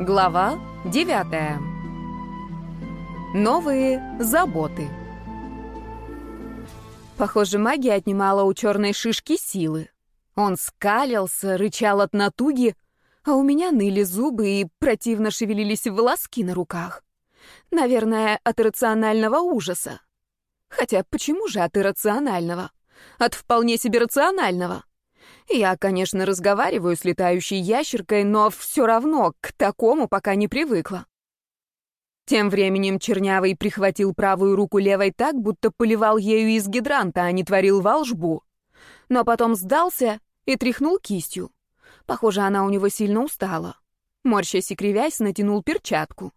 Глава 9. Новые заботы. Похоже, магия отнимала у черной шишки силы. Он скалился, рычал от натуги, а у меня ныли зубы и противно шевелились волоски на руках. Наверное, от иррационального ужаса. Хотя почему же от иррационального? От вполне себе рационального. Я, конечно, разговариваю с летающей ящеркой, но все равно к такому пока не привыкла. Тем временем Чернявый прихватил правую руку левой так, будто поливал ею из гидранта, а не творил волшбу. Но потом сдался и тряхнул кистью. Похоже, она у него сильно устала. Морщась и кривясь, натянул перчатку.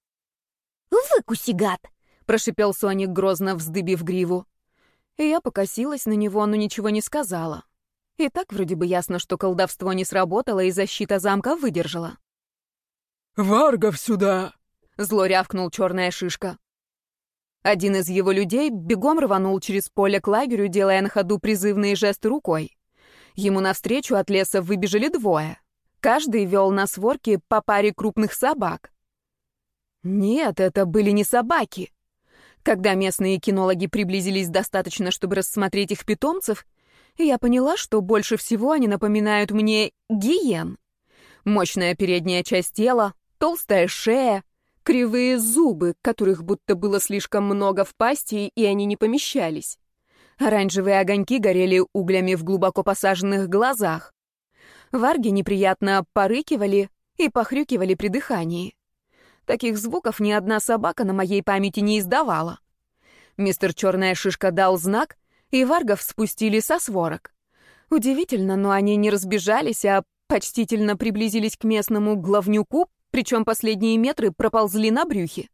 «Выкуси, гад!» — прошипел Соник, грозно вздыбив гриву. И я покосилась на него, но ничего не сказала. И так вроде бы ясно, что колдовство не сработало и защита замка выдержала. «Варгов сюда!» — зло рявкнул черная шишка. Один из его людей бегом рванул через поле к лагерю, делая на ходу призывные жесты рукой. Ему навстречу от леса выбежали двое. Каждый вел на сворке по паре крупных собак. Нет, это были не собаки. Когда местные кинологи приблизились достаточно, чтобы рассмотреть их питомцев, я поняла, что больше всего они напоминают мне гиен. Мощная передняя часть тела, толстая шея, кривые зубы, которых будто было слишком много в пасти, и они не помещались. Оранжевые огоньки горели углями в глубоко посаженных глазах. Варги неприятно порыкивали и похрюкивали при дыхании. Таких звуков ни одна собака на моей памяти не издавала. Мистер Черная Шишка дал знак, и варгов спустили со сворок. Удивительно, но они не разбежались, а почтительно приблизились к местному главнюку, причем последние метры проползли на брюхе.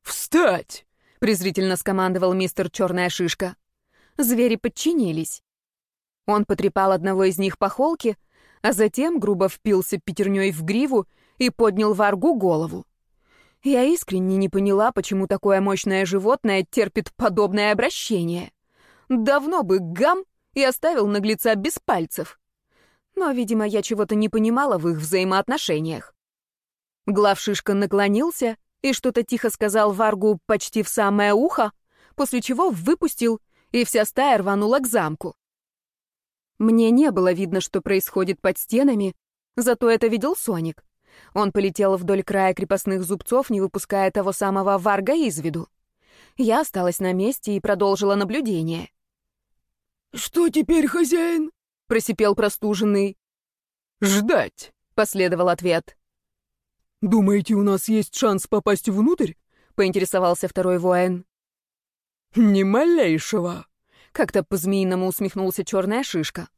«Встать!» — презрительно скомандовал мистер Черная Шишка. Звери подчинились. Он потрепал одного из них по холке, а затем грубо впился пятерней в гриву и поднял варгу голову. Я искренне не поняла, почему такое мощное животное терпит подобное обращение. Давно бы гам и оставил наглеца без пальцев. Но, видимо, я чего-то не понимала в их взаимоотношениях. Главшишка наклонился и что-то тихо сказал Варгу почти в самое ухо, после чего выпустил, и вся стая рванула к замку. Мне не было видно, что происходит под стенами, зато это видел Соник. Он полетел вдоль края крепостных зубцов, не выпуская того самого Варга из виду. Я осталась на месте и продолжила наблюдение. «Что теперь, хозяин?» — просипел простуженный. «Ждать», — последовал ответ. «Думаете, у нас есть шанс попасть внутрь?» — поинтересовался второй воин. «Ни малейшего», — как-то по-змеиному усмехнулся черная шишка.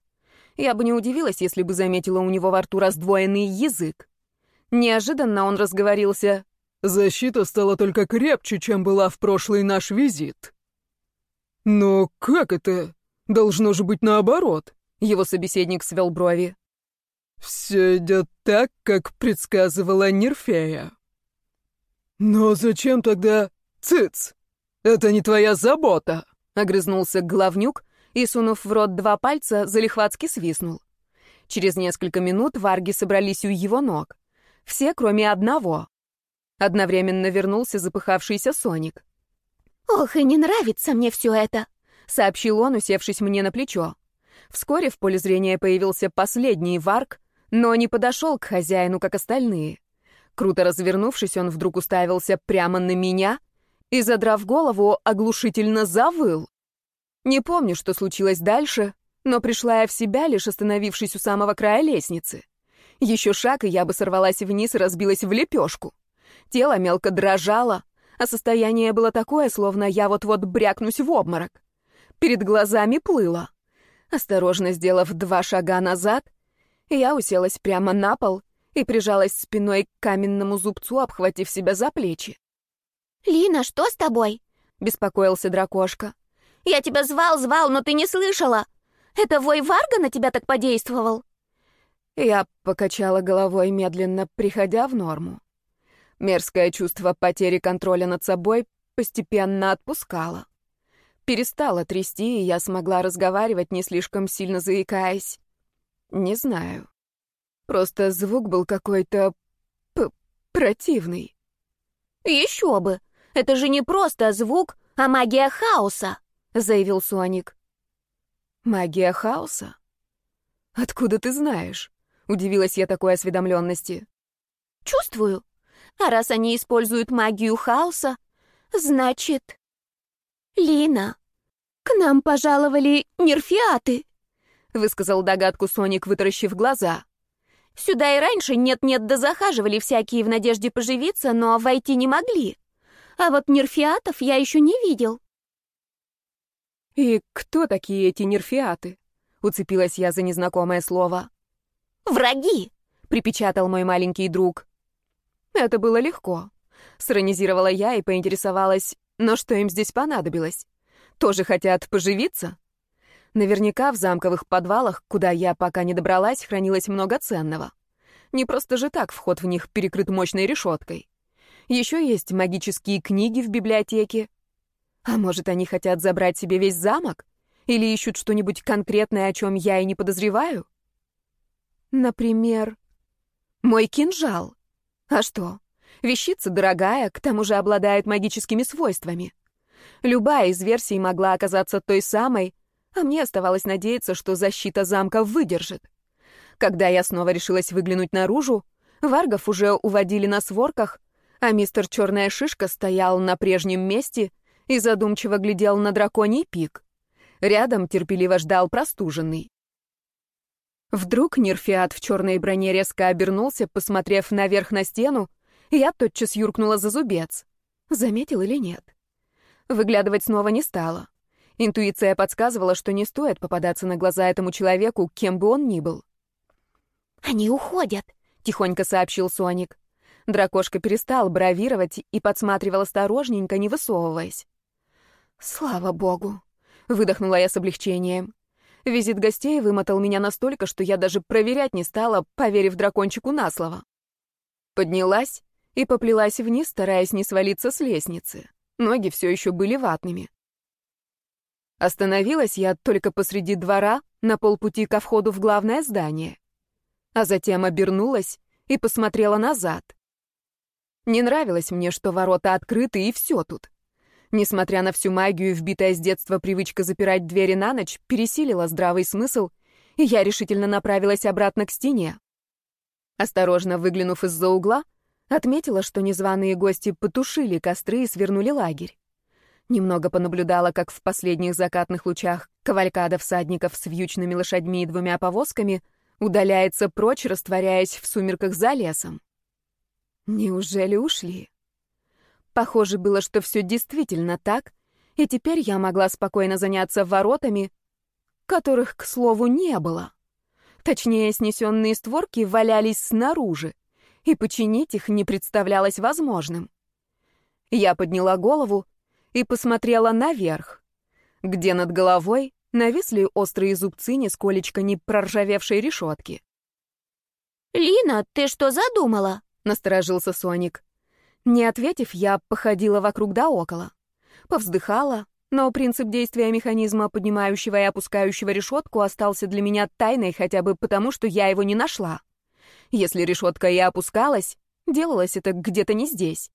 Я бы не удивилась, если бы заметила у него во рту раздвоенный язык. Неожиданно он разговорился. «Защита стала только крепче, чем была в прошлый наш визит». «Но как это? Должно же быть наоборот. Его собеседник свел брови. Все идет так, как предсказывала Нерфея. Но зачем тогда... Цыц! Это не твоя забота! Огрызнулся главнюк и, сунув в рот два пальца, залихватски свистнул. Через несколько минут варги собрались у его ног. Все, кроме одного. Одновременно вернулся запыхавшийся Соник. «Ох, и не нравится мне все это!» — сообщил он, усевшись мне на плечо. Вскоре в поле зрения появился последний варк, но не подошел к хозяину, как остальные. Круто развернувшись, он вдруг уставился прямо на меня и, задрав голову, оглушительно завыл. Не помню, что случилось дальше, но пришла я в себя, лишь остановившись у самого края лестницы. Еще шаг, и я бы сорвалась вниз и разбилась в лепешку. Тело мелко дрожало, а состояние было такое, словно я вот-вот брякнусь в обморок перед глазами плыло. Осторожно сделав два шага назад, я уселась прямо на пол и прижалась спиной к каменному зубцу, обхватив себя за плечи. «Лина, что с тобой?» — беспокоился дракошка. «Я тебя звал, звал, но ты не слышала. Это вой Варга на тебя так подействовал?» Я покачала головой, медленно приходя в норму. Мерзкое чувство потери контроля над собой постепенно отпускало перестала трясти, и я смогла разговаривать, не слишком сильно заикаясь. Не знаю. Просто звук был какой-то... Противный. Еще бы! Это же не просто звук, а магия хаоса, заявил Соник. Магия хаоса? Откуда ты знаешь? Удивилась я такой осведомленности. Чувствую. А раз они используют магию хаоса, значит... Лина, к нам пожаловали нерфиаты, высказал догадку Соник, вытаращив глаза. Сюда и раньше нет-нет да захаживали всякие в надежде поживиться, но войти не могли. А вот нерфиатов я еще не видел. «И кто такие эти нерфиаты?» — уцепилась я за незнакомое слово. «Враги!» — припечатал мой маленький друг. Это было легко. Сиронизировала я и поинтересовалась, но что им здесь понадобилось? Тоже хотят поживиться? Наверняка в замковых подвалах, куда я пока не добралась, хранилось много ценного. Не просто же так вход в них перекрыт мощной решеткой. Еще есть магические книги в библиотеке. А может, они хотят забрать себе весь замок? Или ищут что-нибудь конкретное, о чем я и не подозреваю? Например, мой кинжал. А что? Вещица дорогая, к тому же обладает магическими свойствами. Любая из версий могла оказаться той самой, а мне оставалось надеяться, что защита замка выдержит. Когда я снова решилась выглянуть наружу, варгов уже уводили на сворках, а мистер Черная Шишка стоял на прежнем месте и задумчиво глядел на драконий пик. Рядом терпеливо ждал простуженный. Вдруг Нерфиат в черной броне резко обернулся, посмотрев наверх на стену, я тотчас юркнула за зубец. Заметил или нет? Выглядывать снова не стала. Интуиция подсказывала, что не стоит попадаться на глаза этому человеку, кем бы он ни был. «Они уходят», — тихонько сообщил Соник. Дракошка перестал бравировать и подсматривал осторожненько, не высовываясь. «Слава богу!» — выдохнула я с облегчением. Визит гостей вымотал меня настолько, что я даже проверять не стала, поверив дракончику на слово. Поднялась и поплелась вниз, стараясь не свалиться с лестницы. Ноги все еще были ватными. Остановилась я только посреди двора, на полпути ко входу в главное здание. А затем обернулась и посмотрела назад. Не нравилось мне, что ворота открыты, и все тут. Несмотря на всю магию, вбитая с детства привычка запирать двери на ночь пересилила здравый смысл, и я решительно направилась обратно к стене. Осторожно выглянув из-за угла, отметила, что незваные гости потушили костры и свернули лагерь. Немного понаблюдала, как в последних закатных лучах кавалькада всадников с вьючными лошадьми и двумя повозками удаляется прочь, растворяясь в сумерках за лесом. Неужели ушли? Похоже было, что все действительно так, и теперь я могла спокойно заняться воротами, которых, к слову, не было. Точнее, снесенные створки валялись снаружи, и починить их не представлялось возможным. Я подняла голову и посмотрела наверх, где над головой нависли острые зубцы нисколечко не проржавевшей решетки. «Лина, ты что задумала?» — насторожился Соник. Не ответив, я походила вокруг да около. Повздыхала, но принцип действия механизма, поднимающего и опускающего решетку, остался для меня тайной хотя бы потому, что я его не нашла. Если решетка и опускалась, делалось это где-то не здесь.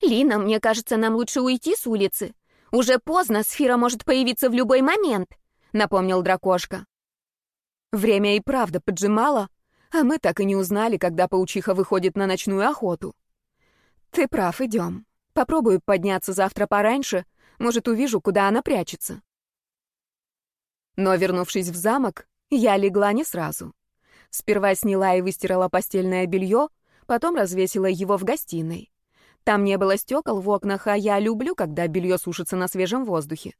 «Лина, мне кажется, нам лучше уйти с улицы. Уже поздно, сфера может появиться в любой момент», — напомнил дракошка. Время и правда поджимало, а мы так и не узнали, когда паучиха выходит на ночную охоту. Ты прав, идем. Попробую подняться завтра пораньше, может, увижу, куда она прячется. Но, вернувшись в замок, я легла не сразу. Сперва сняла и выстирала постельное белье, потом развесила его в гостиной. Там не было стекол в окнах, а я люблю, когда белье сушится на свежем воздухе.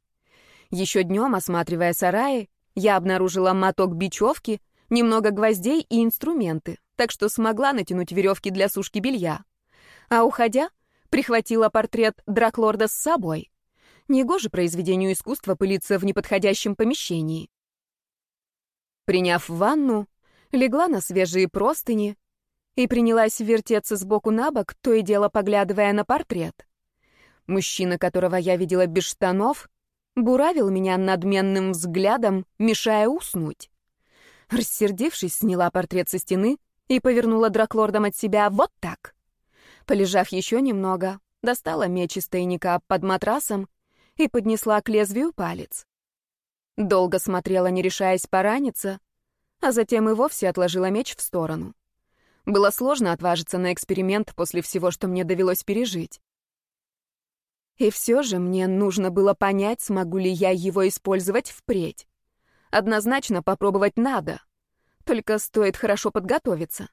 Еще днем, осматривая сараи, я обнаружила моток бечевки, немного гвоздей и инструменты, так что смогла натянуть веревки для сушки белья. А уходя, прихватила портрет Драклорда с собой. Негоже произведению искусства пылиться в неподходящем помещении. Приняв ванну, легла на свежие простыни, и принялась вертеться с боку на бок, то и дело поглядывая на портрет. Мужчина, которого я видела без штанов, буравил меня надменным взглядом, мешая уснуть. Рассердившись, сняла портрет со стены и повернула драклордом от себя вот так. Полежав еще немного, достала меч из тайника под матрасом и поднесла к лезвию палец. Долго смотрела, не решаясь пораниться, а затем и вовсе отложила меч в сторону. Было сложно отважиться на эксперимент после всего, что мне довелось пережить. И все же мне нужно было понять, смогу ли я его использовать впредь. Однозначно попробовать надо. Только стоит хорошо подготовиться.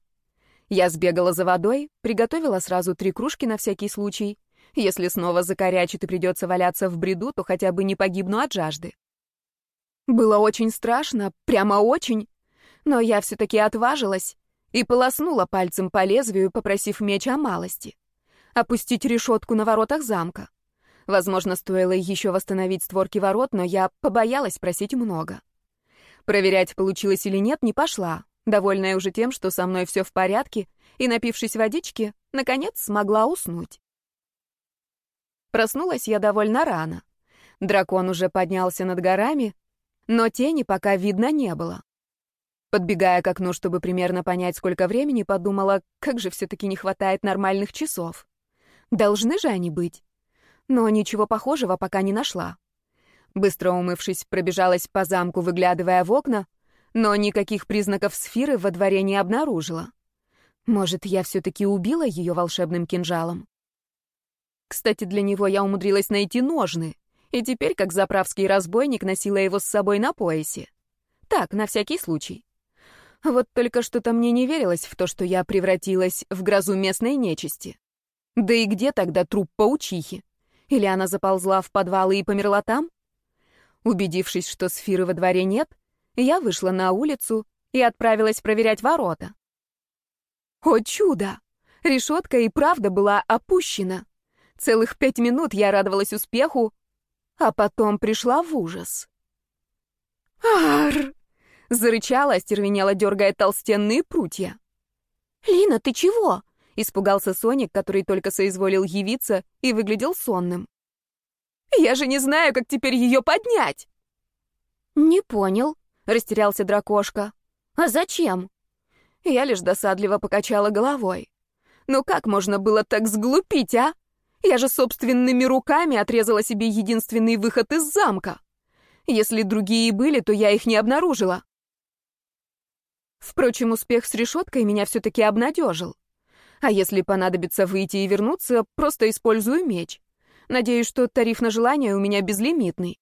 Я сбегала за водой, приготовила сразу три кружки на всякий случай. Если снова закорячит и придется валяться в бреду, то хотя бы не погибну от жажды. Было очень страшно, прямо очень. Но я все-таки отважилась и полоснула пальцем по лезвию, попросив меч о малости. Опустить решетку на воротах замка. Возможно, стоило еще восстановить створки ворот, но я побоялась просить много. Проверять, получилось или нет, не пошла, довольная уже тем, что со мной все в порядке, и, напившись водички, наконец смогла уснуть. Проснулась я довольно рано. Дракон уже поднялся над горами, но тени пока видно не было. Подбегая к окну, чтобы примерно понять, сколько времени, подумала, как же все-таки не хватает нормальных часов. Должны же они быть. Но ничего похожего пока не нашла. Быстро умывшись, пробежалась по замку, выглядывая в окна, но никаких признаков сферы во дворе не обнаружила. Может, я все-таки убила ее волшебным кинжалом? Кстати, для него я умудрилась найти ножны, и теперь, как заправский разбойник, носила его с собой на поясе. Так, на всякий случай. Вот только что-то мне не верилось в то, что я превратилась в грозу местной нечисти. Да и где тогда труп паучихи? Или она заползла в подвалы и померла там? Убедившись, что сферы во дворе нет, я вышла на улицу и отправилась проверять ворота. О чудо! Решетка и правда была опущена. Целых пять минут я радовалась успеху, а потом пришла в ужас. «Ар!» Зарычала, остервенела, дергая толстенные прутья. «Лина, ты чего?» — испугался Соник, который только соизволил явиться и выглядел сонным. «Я же не знаю, как теперь ее поднять!» «Не понял», — растерялся дракошка. «А зачем?» Я лишь досадливо покачала головой. «Ну как можно было так сглупить, а? Я же собственными руками отрезала себе единственный выход из замка. Если другие были, то я их не обнаружила. Впрочем, успех с решеткой меня все-таки обнадежил. А если понадобится выйти и вернуться, просто использую меч. Надеюсь, что тариф на желание у меня безлимитный.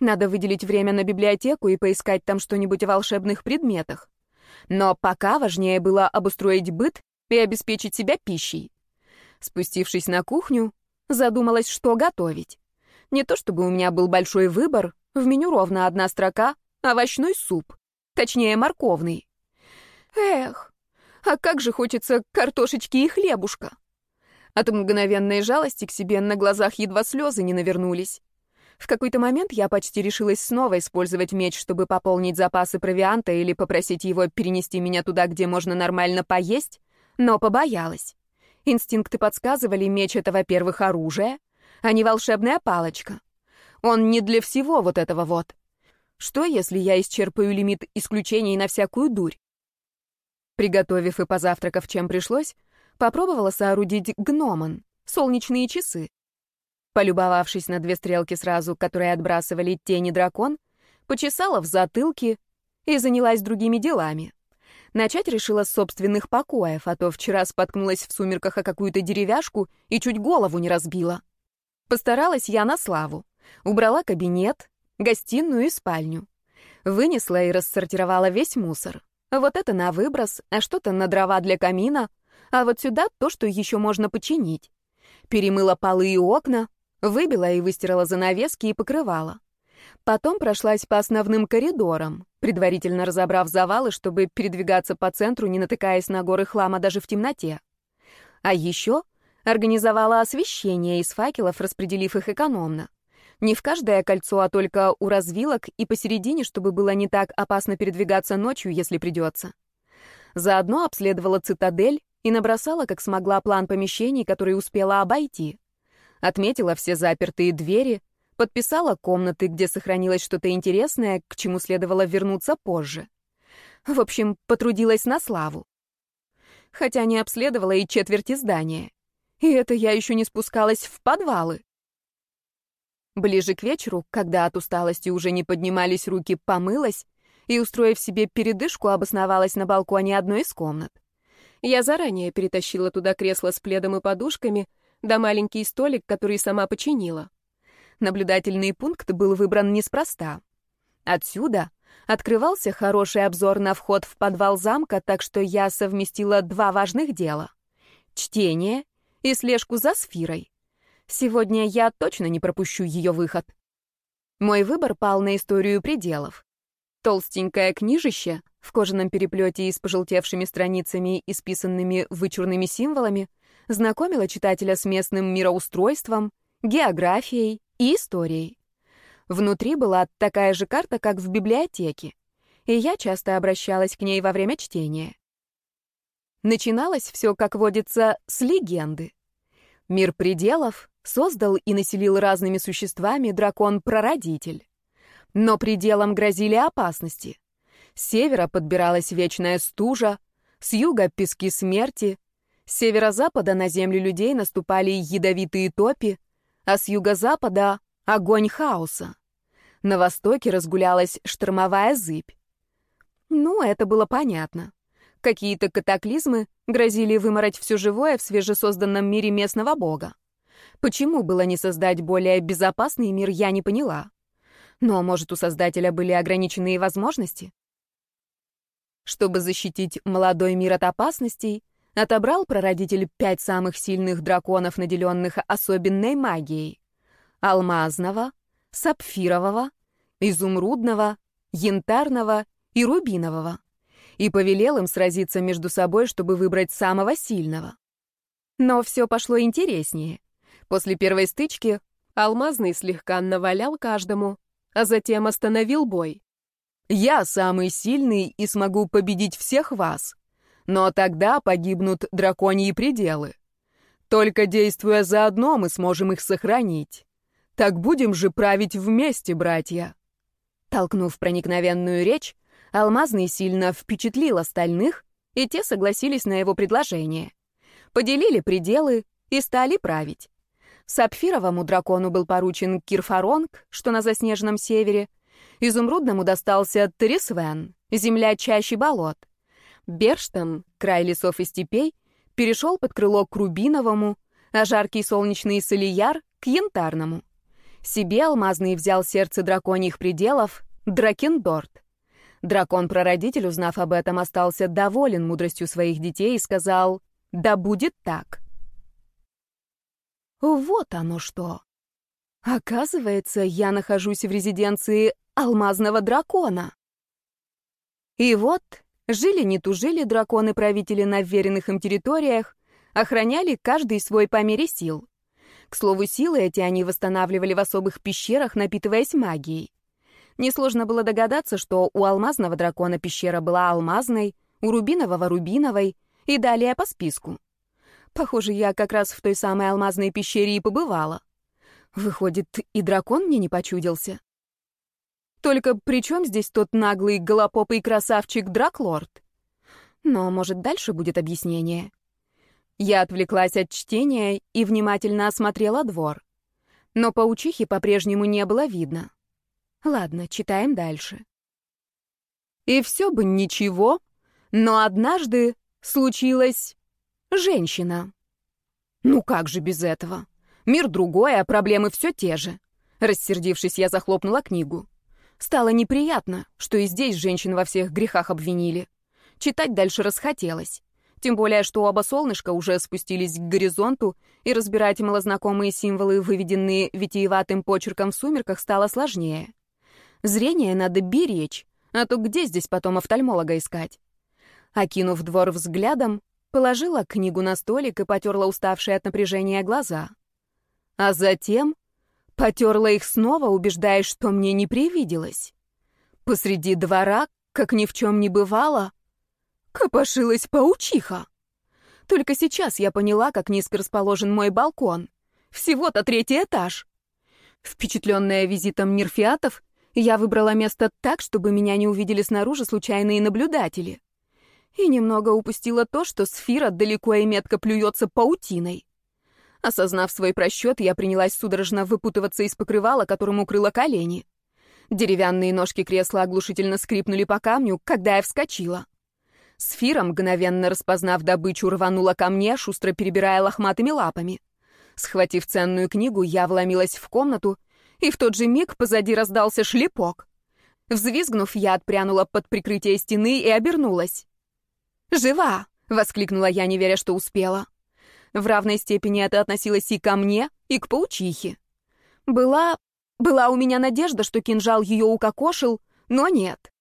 Надо выделить время на библиотеку и поискать там что-нибудь о волшебных предметах. Но пока важнее было обустроить быт и обеспечить себя пищей. Спустившись на кухню, задумалась, что готовить. Не то чтобы у меня был большой выбор, в меню ровно одна строка — овощной суп. Точнее, морковный. Эх, а как же хочется картошечки и хлебушка. От мгновенной жалости к себе на глазах едва слезы не навернулись. В какой-то момент я почти решилась снова использовать меч, чтобы пополнить запасы провианта или попросить его перенести меня туда, где можно нормально поесть, но побоялась. Инстинкты подсказывали, меч — это, во-первых, оружие, а не волшебная палочка. Он не для всего вот этого вот. Что, если я исчерпаю лимит исключений на всякую дурь? Приготовив и позавтракав, чем пришлось, попробовала соорудить гномон, солнечные часы. Полюбовавшись на две стрелки сразу, которые отбрасывали тени дракон, почесала в затылке и занялась другими делами. Начать решила с собственных покоев, а то вчера споткнулась в сумерках о какую-то деревяшку и чуть голову не разбила. Постаралась я на славу. Убрала кабинет, гостиную и спальню. Вынесла и рассортировала весь мусор. Вот это на выброс, а что-то на дрова для камина, а вот сюда то, что еще можно починить. Перемыла полы и окна, выбила и выстирала занавески и покрывала. Потом прошлась по основным коридорам, предварительно разобрав завалы, чтобы передвигаться по центру, не натыкаясь на горы хлама даже в темноте. А еще организовала освещение из факелов, распределив их экономно. Не в каждое кольцо, а только у развилок и посередине, чтобы было не так опасно передвигаться ночью, если придется. Заодно обследовала цитадель и набросала, как смогла, план помещений, которые успела обойти. Отметила все запертые двери, подписала комнаты, где сохранилось что-то интересное, к чему следовало вернуться позже. В общем, потрудилась на славу. хотя не обследовала и четверти здания. И это я еще не спускалась в подвалы. Ближе к вечеру, когда от усталости уже не поднимались руки, помылась и, устроив себе передышку, обосновалась на балконе одной из комнат. Я заранее перетащила туда кресло с пледом и подушками, да маленький столик, который сама починила. Наблюдательный пункт был выбран неспроста. Отсюда открывался хороший обзор на вход в подвал замка, так что я совместила два важных дела — чтение и слежку за сферой. Сегодня я точно не пропущу ее выход. Мой выбор пал на историю пределов. Толстенькое книжище в кожаном переплете и с пожелтевшими страницами, исписанными вычурными символами, знакомило читателя с местным мироустройством, географией и историей. Внутри была такая же карта, как в библиотеке, и я часто обращалась к ней во время чтения. Начиналось все, как водится, с легенды. Мир пределов создал и населил разными существами дракон-прародитель. Но пределам грозили опасности. С севера подбиралась вечная стужа, с юга — пески смерти, с северо-запада на землю людей наступали ядовитые топи, а с юго-запада — огонь хаоса. На востоке разгулялась штормовая зыбь. Ну, это было понятно. Какие-то катаклизмы грозили вымороть все живое в свежесозданном мире местного бога. Почему было не создать более безопасный мир, я не поняла. Но, может, у Создателя были ограниченные возможности? Чтобы защитить молодой мир от опасностей, отобрал прародитель пять самых сильных драконов, наделенных особенной магией. Алмазного, сапфирового, изумрудного, янтарного и рубинового. И повелел им сразиться между собой, чтобы выбрать самого сильного. Но все пошло интереснее. После первой стычки Алмазный слегка навалял каждому, а затем остановил бой. «Я самый сильный и смогу победить всех вас, но тогда погибнут драконьи пределы. Только действуя заодно, мы сможем их сохранить. Так будем же править вместе, братья». Толкнув проникновенную речь, Алмазный сильно впечатлил остальных, и те согласились на его предложение. Поделили пределы и стали править. Сапфировому дракону был поручен Кирфаронг, что на заснеженном севере. Изумрудному достался Тересвен, земля чаще болот. Берштам, край лесов и степей, перешел под крыло к Рубиновому, а жаркий солнечный Солияр — к Янтарному. Себе алмазный взял сердце драконьих пределов — Дракендорт. Дракон-прародитель, узнав об этом, остался доволен мудростью своих детей и сказал «Да будет так». Вот оно что. Оказывается, я нахожусь в резиденции алмазного дракона. И вот, жили не тужили драконы-правители на вверенных им территориях, охраняли каждый свой по мере сил. К слову, силы эти они восстанавливали в особых пещерах, напитываясь магией. Несложно было догадаться, что у алмазного дракона пещера была алмазной, у рубинового — рубиновой, и далее по списку. Похоже, я как раз в той самой алмазной пещере и побывала. Выходит, и дракон мне не почудился. Только при чем здесь тот наглый голопопый красавчик Драклорд? Но, может, дальше будет объяснение. Я отвлеклась от чтения и внимательно осмотрела двор. Но паучихи по-прежнему не было видно. Ладно, читаем дальше. И все бы ничего, но однажды случилось Женщина. Ну как же без этого? Мир другой, а проблемы все те же. Рассердившись, я захлопнула книгу. Стало неприятно, что и здесь женщин во всех грехах обвинили. Читать дальше расхотелось. Тем более, что оба солнышка уже спустились к горизонту, и разбирать малознакомые символы, выведенные витиеватым почерком в сумерках, стало сложнее. Зрение надо беречь, а то где здесь потом офтальмолога искать? Окинув двор взглядом, Положила книгу на столик и потерла уставшие от напряжения глаза. А затем потерла их снова, убеждаясь, что мне не привиделось. Посреди двора, как ни в чем не бывало, копошилась паучиха. Только сейчас я поняла, как низко расположен мой балкон. Всего-то третий этаж. Впечатленная визитом нерфиатов, я выбрала место так, чтобы меня не увидели снаружи случайные наблюдатели. И немного упустила то, что сфера далеко и метко плюется паутиной. Осознав свой просчет, я принялась судорожно выпутываться из покрывала, которым укрыла колени. Деревянные ножки кресла оглушительно скрипнули по камню, когда я вскочила. Сфера, мгновенно распознав добычу, рванула ко мне, шустро перебирая лохматыми лапами. Схватив ценную книгу, я вломилась в комнату, и в тот же миг позади раздался шлепок. Взвизгнув, я отпрянула под прикрытие стены и обернулась. «Жива!» — воскликнула я, не веря, что успела. В равной степени это относилось и ко мне, и к паучихе. Была... была у меня надежда, что кинжал ее укокошил, но нет.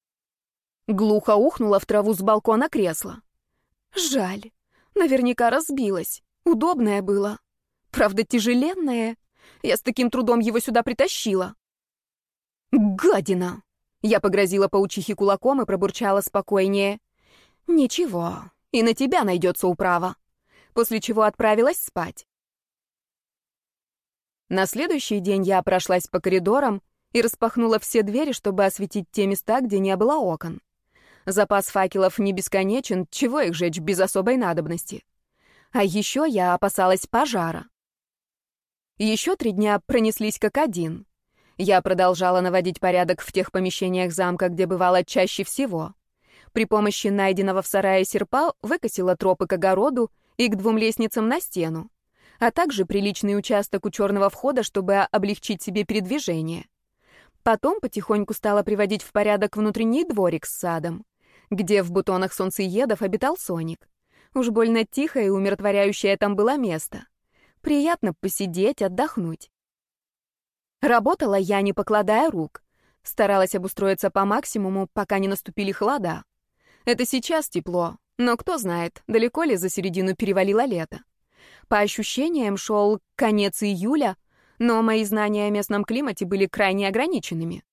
Глухо ухнула в траву с балкона кресла. Жаль. Наверняка разбилась. Удобное было. Правда, тяжеленное. Я с таким трудом его сюда притащила. Гадина! Я погрозила паучихе кулаком и пробурчала спокойнее. Ничего, и на тебя найдется управа. После чего отправилась спать. На следующий день я прошлась по коридорам и распахнула все двери, чтобы осветить те места, где не было окон. Запас факелов не бесконечен, чего их жечь без особой надобности. А еще я опасалась пожара. Еще три дня пронеслись как один. Я продолжала наводить порядок в тех помещениях замка, где бывало чаще всего. При помощи найденного в сарае серпа выкосила тропы к огороду и к двум лестницам на стену, а также приличный участок у черного входа, чтобы облегчить себе передвижение. Потом потихоньку стала приводить в порядок внутренний дворик с садом где в бутонах солнцеедов обитал Соник. Уж больно тихое и умиротворяющее там было место. Приятно посидеть, отдохнуть. Работала я, не покладая рук. Старалась обустроиться по максимуму, пока не наступили холода. Это сейчас тепло, но кто знает, далеко ли за середину перевалило лето. По ощущениям, шел конец июля, но мои знания о местном климате были крайне ограниченными.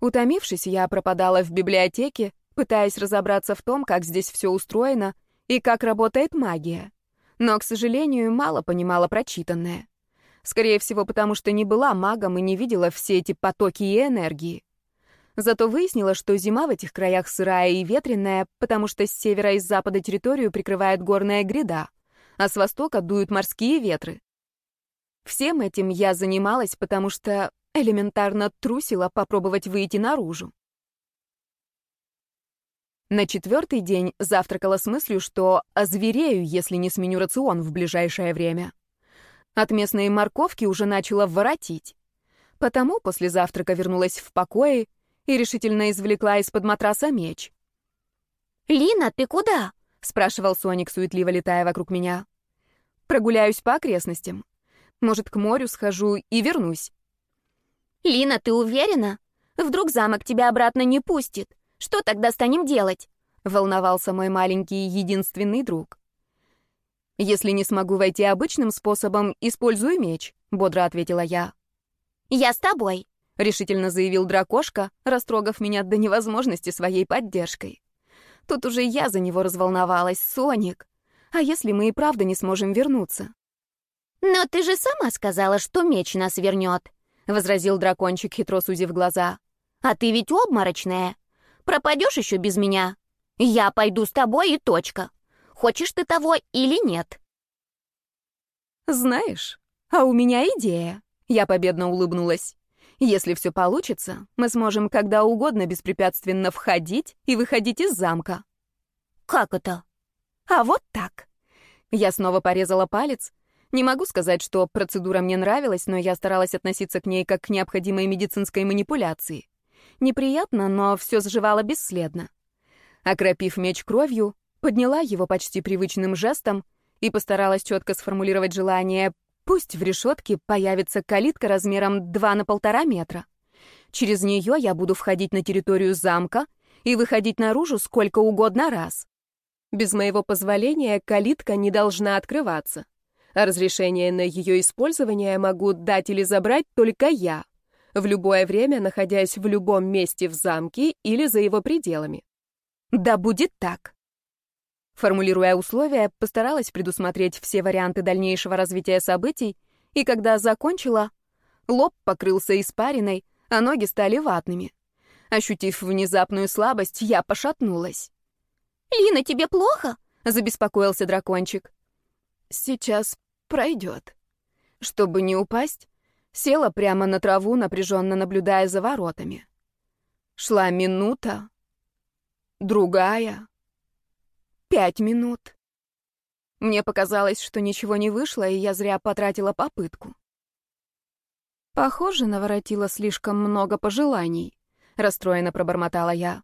Утомившись, я пропадала в библиотеке, пытаясь разобраться в том, как здесь все устроено и как работает магия. Но, к сожалению, мало понимала прочитанное. Скорее всего, потому что не была магом и не видела все эти потоки и энергии. Зато выяснила, что зима в этих краях сырая и ветреная, потому что с севера и с запада территорию прикрывает горная гряда, а с востока дуют морские ветры. Всем этим я занималась, потому что элементарно трусила попробовать выйти наружу. На четвертый день завтракала с мыслью, что озверею, если не сменю рацион в ближайшее время. От местной морковки уже начала воротить. Потому после завтрака вернулась в покое и решительно извлекла из-под матраса меч. «Лина, ты куда?» — спрашивал Соник, суетливо летая вокруг меня. «Прогуляюсь по окрестностям. Может, к морю схожу и вернусь». «Лина, ты уверена? Вдруг замок тебя обратно не пустит? Что тогда станем делать?» — волновался мой маленький единственный друг. «Если не смогу войти обычным способом, использую меч», — бодро ответила я. «Я с тобой», — решительно заявил дракошка, растрогав меня до невозможности своей поддержкой. Тут уже я за него разволновалась, Соник. А если мы и правда не сможем вернуться? «Но ты же сама сказала, что меч нас вернет», — возразил дракончик, хитро сузив глаза. «А ты ведь обморочная. Пропадешь еще без меня? Я пойду с тобой и точка. Хочешь ты того или нет?» «Знаешь, а у меня идея», — я победно улыбнулась. «Если все получится, мы сможем когда угодно беспрепятственно входить и выходить из замка». «Как это?» «А вот так». Я снова порезала палец. Не могу сказать, что процедура мне нравилась, но я старалась относиться к ней как к необходимой медицинской манипуляции. Неприятно, но все сживало бесследно. Окропив меч кровью, подняла его почти привычным жестом и постаралась четко сформулировать желание «пусть в решетке появится калитка размером 2 на полтора метра. Через нее я буду входить на территорию замка и выходить наружу сколько угодно раз. Без моего позволения калитка не должна открываться, разрешение на ее использование могу дать или забрать только я, в любое время находясь в любом месте в замке или за его пределами. Да будет так. Формулируя условия, постаралась предусмотреть все варианты дальнейшего развития событий, и когда закончила, лоб покрылся испариной, а ноги стали ватными. Ощутив внезапную слабость, я пошатнулась. Лина, тебе плохо?» — забеспокоился дракончик. «Сейчас пройдет». Чтобы не упасть, села прямо на траву, напряженно наблюдая за воротами. Шла минута, другая, пять минут. Мне показалось, что ничего не вышло, и я зря потратила попытку. Похоже, наворотила слишком много пожеланий, расстроенно пробормотала я.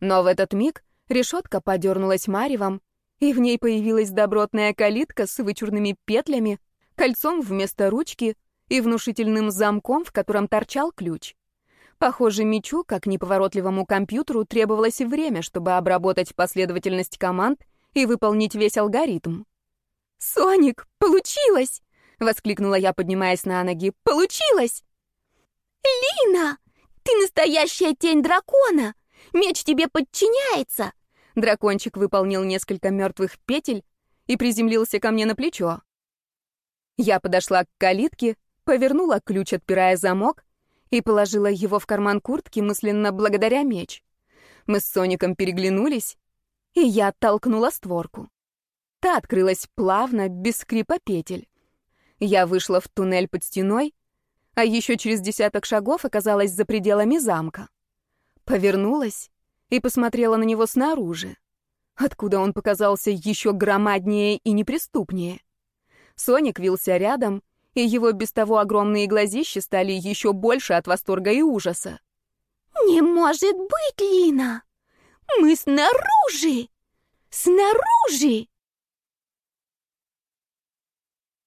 Но в этот миг решетка подернулась маревом, и в ней появилась добротная калитка с вычурными петлями, кольцом вместо ручки и внушительным замком, в котором торчал ключ. Похоже, мечу, как неповоротливому компьютеру, требовалось время, чтобы обработать последовательность команд и выполнить весь алгоритм. «Соник, получилось!» — воскликнула я, поднимаясь на ноги. «Получилось!» «Лина, ты настоящая тень дракона! Меч тебе подчиняется!» Дракончик выполнил несколько мертвых петель и приземлился ко мне на плечо. Я подошла к калитке, повернула ключ, отпирая замок, и положила его в карман куртки, мысленно благодаря меч. Мы с Соником переглянулись, и я оттолкнула створку. Та открылась плавно, без скрипа петель. Я вышла в туннель под стеной, а еще через десяток шагов оказалась за пределами замка. Повернулась и посмотрела на него снаружи, откуда он показался еще громаднее и неприступнее. Соник вился рядом, и его без того огромные глазища стали еще больше от восторга и ужаса. «Не может быть, Лина! Мы снаружи! Снаружи!»